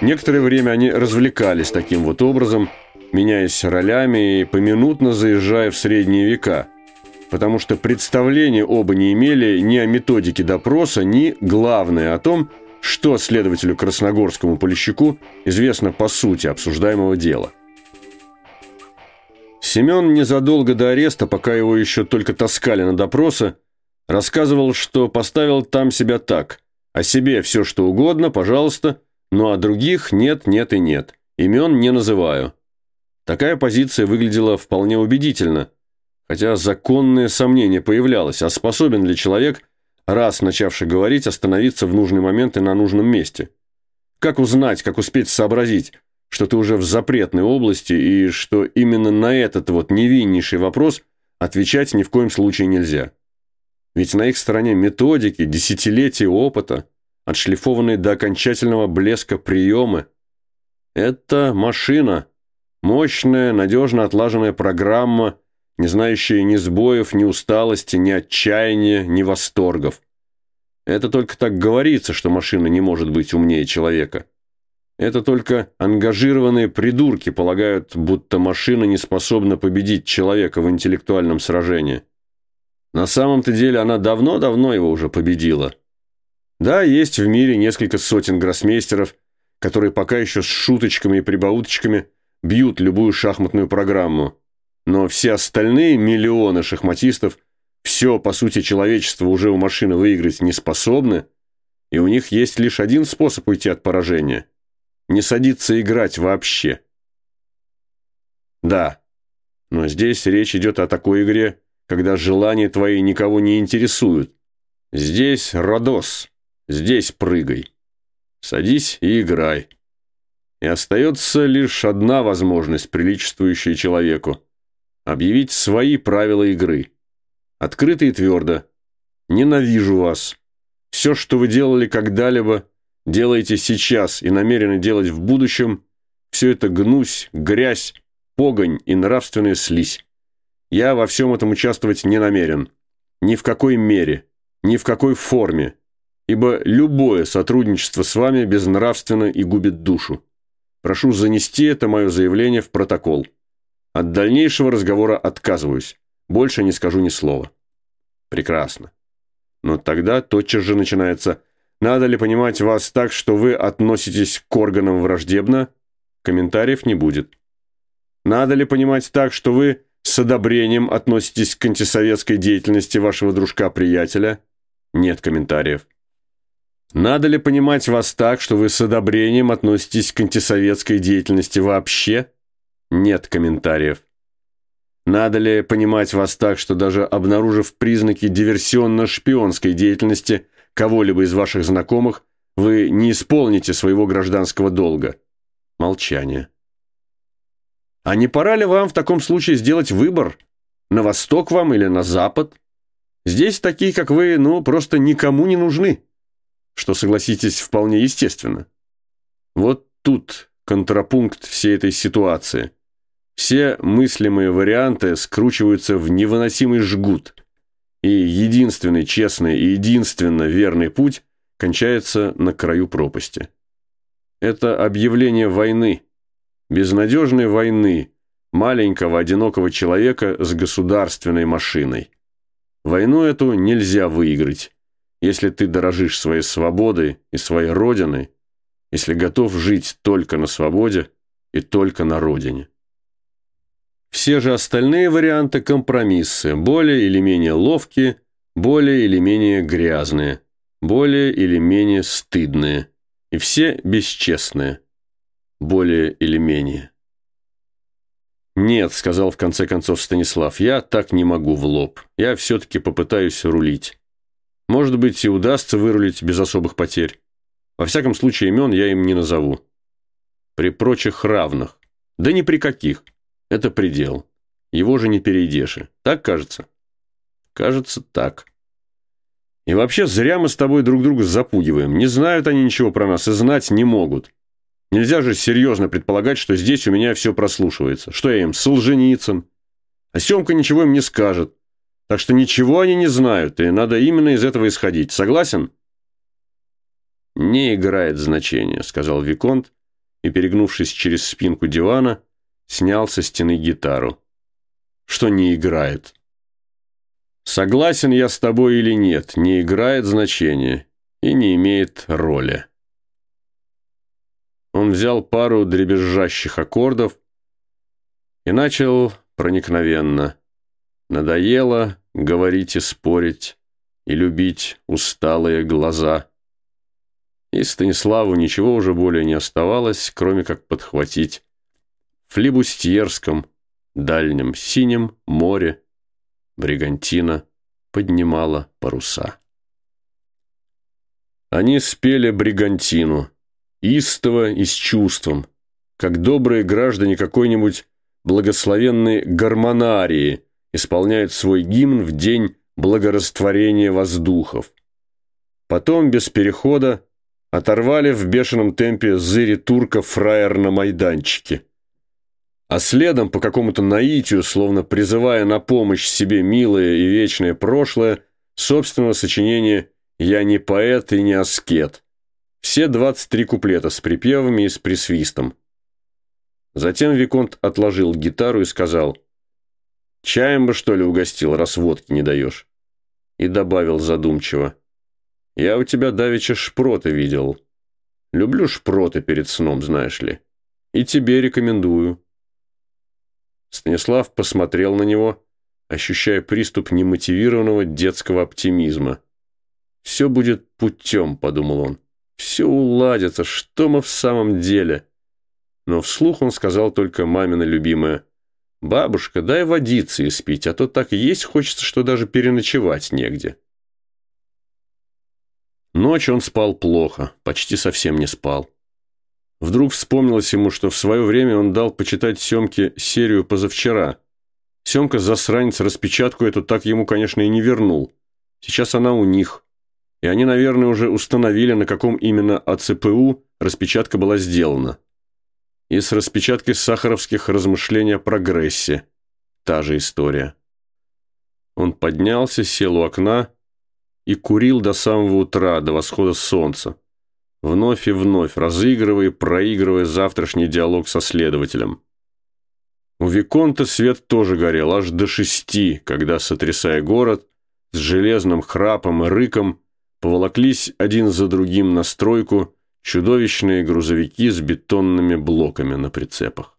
Некоторое время они развлекались таким вот образом, меняясь ролями и поминутно заезжая в средние века, потому что представления оба не имели ни о методике допроса, ни, главное, о том, что следователю Красногорскому Полищуку известно по сути обсуждаемого дела. Семен незадолго до ареста, пока его еще только таскали на допросы, рассказывал, что поставил там себя так. О себе все что угодно, пожалуйста, но о других нет, нет и нет. Имен не называю. Такая позиция выглядела вполне убедительно, хотя законное сомнение появлялось, а способен ли человек, раз начавший говорить, остановиться в нужный момент и на нужном месте. Как узнать, как успеть сообразить, что ты уже в запретной области и что именно на этот вот невиннейший вопрос отвечать ни в коем случае нельзя. Ведь на их стороне методики, десятилетия опыта, отшлифованные до окончательного блеска приемы. Это машина, мощная, надежно отлаженная программа, не знающая ни сбоев, ни усталости, ни отчаяния, ни восторгов. Это только так говорится, что машина не может быть умнее человека. Это только ангажированные придурки полагают, будто машина не способна победить человека в интеллектуальном сражении. На самом-то деле она давно-давно его уже победила. Да, есть в мире несколько сотен гроссмейстеров, которые пока еще с шуточками и прибауточками бьют любую шахматную программу. Но все остальные миллионы шахматистов все, по сути, человечество уже у машины выиграть не способны, и у них есть лишь один способ уйти от поражения – не садиться играть вообще. Да, но здесь речь идет о такой игре, когда желания твои никого не интересуют. Здесь Родос, здесь прыгай. Садись и играй. И остается лишь одна возможность, приличествующая человеку. Объявить свои правила игры. Открыто и твердо. Ненавижу вас. Все, что вы делали когда-либо, делаете сейчас и намерены делать в будущем, все это гнусь, грязь, погонь и нравственная слизь. Я во всем этом участвовать не намерен. Ни в какой мере, ни в какой форме, ибо любое сотрудничество с вами безнравственно и губит душу. Прошу занести это мое заявление в протокол. От дальнейшего разговора отказываюсь. Больше не скажу ни слова. Прекрасно. Но тогда тотчас же начинается надо ли понимать вас так, что вы относитесь к органам враждебно? Комментариев не будет. Надо ли понимать так, что вы с одобрением относитесь к антисоветской деятельности вашего дружка-приятеля? Нет комментариев. Надо ли понимать вас так, что вы с одобрением относитесь к антисоветской деятельности вообще? Нет комментариев. Надо ли понимать вас так, что даже обнаружив признаки диверсионно-шпионской деятельности, кого-либо из ваших знакомых, вы не исполните своего гражданского долга. Молчание. А не пора ли вам в таком случае сделать выбор? На восток вам или на запад? Здесь такие, как вы, ну, просто никому не нужны. Что, согласитесь, вполне естественно. Вот тут контрапункт всей этой ситуации. Все мыслимые варианты скручиваются в невыносимый жгут – и единственный честный и единственно верный путь кончается на краю пропасти. Это объявление войны, безнадежной войны, маленького одинокого человека с государственной машиной. Войну эту нельзя выиграть, если ты дорожишь своей свободой и своей родиной, если готов жить только на свободе и только на родине. Все же остальные варианты – компромиссы, более или менее ловкие, более или менее грязные, более или менее стыдные. И все бесчестные, более или менее. «Нет», – сказал в конце концов Станислав, – «я так не могу в лоб. Я все-таки попытаюсь рулить. Может быть, и удастся вырулить без особых потерь. Во всяком случае, имен я им не назову. При прочих равных. Да ни при каких. Это предел. Его же не перейдешь. Так кажется? Кажется, так. И вообще зря мы с тобой друг друга запугиваем. Не знают они ничего про нас и знать не могут. Нельзя же серьезно предполагать, что здесь у меня все прослушивается. Что я им, Солженицын? А Семка ничего им не скажет. Так что ничего они не знают, и надо именно из этого исходить. Согласен? «Не играет значения», — сказал Виконт, и, перегнувшись через спинку дивана, снял со стены гитару. Что не играет. Согласен я с тобой или нет, не играет значения и не имеет роли. Он взял пару дребезжащих аккордов и начал проникновенно. Надоело говорить и спорить, и любить усталые глаза. И Станиславу ничего уже более не оставалось, кроме как подхватить флибустьерском дальнем синем море Бригантина поднимала паруса. Они спели Бригантину, истово и с чувством, как добрые граждане какой-нибудь благословенной гармонарии исполняют свой гимн в день благорастворения воздухов. Потом, без перехода, оторвали в бешеном темпе зыри турка фраер на майданчике. А следом, по какому-то наитию, словно призывая на помощь себе милое и вечное прошлое, собственного сочинения «Я не поэт и не аскет». Все 23 куплета с припевами и с присвистом. Затем Виконт отложил гитару и сказал «Чаем бы, что ли, угостил, раз водки не даешь?» И добавил задумчиво «Я у тебя давеча шпроты видел. Люблю шпроты перед сном, знаешь ли. И тебе рекомендую». Станислав посмотрел на него, ощущая приступ немотивированного детского оптимизма. «Все будет путем», — подумал он. «Все уладится. Что мы в самом деле?» Но вслух он сказал только мамина любимая. «Бабушка, дай водицы испить, а то так есть хочется, что даже переночевать негде». Ночь он спал плохо, почти совсем не спал. Вдруг вспомнилось ему, что в свое время он дал почитать Семке серию позавчера. Семка, засранец, распечатку эту так ему, конечно, и не вернул. Сейчас она у них. И они, наверное, уже установили, на каком именно АЦПУ распечатка была сделана. И с распечаткой сахаровских размышлений о прогрессе. Та же история. Он поднялся, сел у окна и курил до самого утра, до восхода солнца вновь и вновь разыгрывая и проигрывая завтрашний диалог со следователем. У Виконта свет тоже горел аж до шести, когда, сотрясая город, с железным храпом и рыком поволоклись один за другим на стройку чудовищные грузовики с бетонными блоками на прицепах.